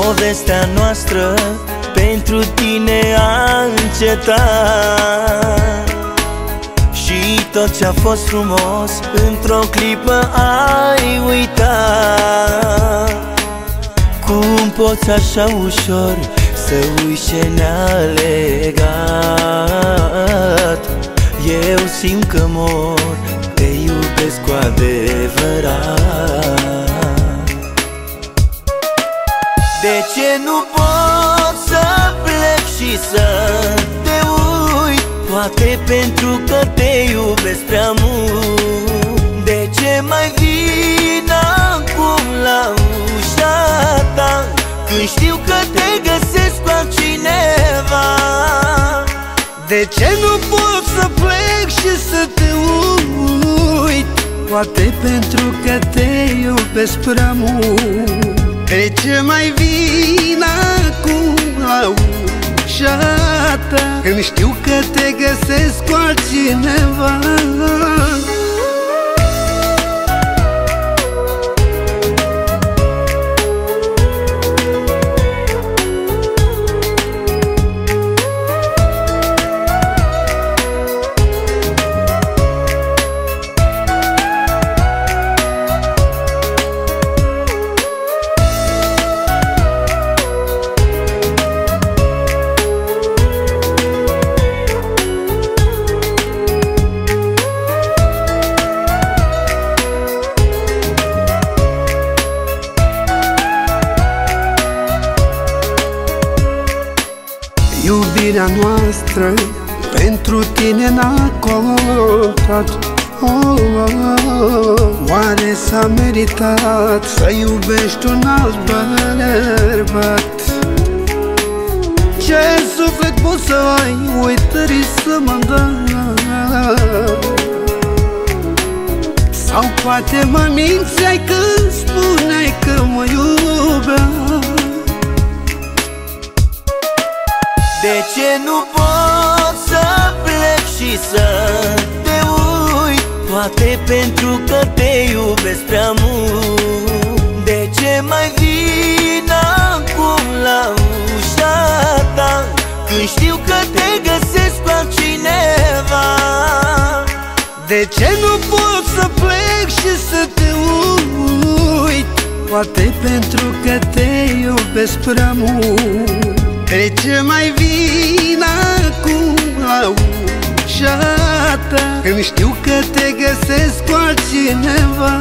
Povestea noastră pentru tine a încetat. Și tot ce-a fost frumos într-o clipă ai uitat. Cum poți așa ușor să uiți ce ne-a legat? Eu simt că mor, te iubesc cu adevărat de ce nu pot să plec și să te uit? Poate pentru că te iubesc prea mult De ce mai vin acum la ușa ta Când știu că te găsesc cu altcineva De ce nu pot să plec și să te uit? Poate pentru că te iubesc prea mult de ce mai vin acum la ușa ta. Când știu că te găsesc cu altcineva Iubirea noastră pentru tine n-a contat oh, oh, oh. Oare s-a meritat să iubești un alt bărbat? Ce suflet poți să ai, uitării să mă Sau poate mă mințeai când spuneai că mă iubeai De ce nu pot să plec și să te uit? Poate pentru că te iubesc prea mult De ce mai vin acum la ușa ta Când știu că te găsesc cu altcineva De ce nu pot să plec și să te uit? Poate pentru că te iubesc prea mult de ce mai vin acum la ușa ta. Când știu că te găsesc cu altcineva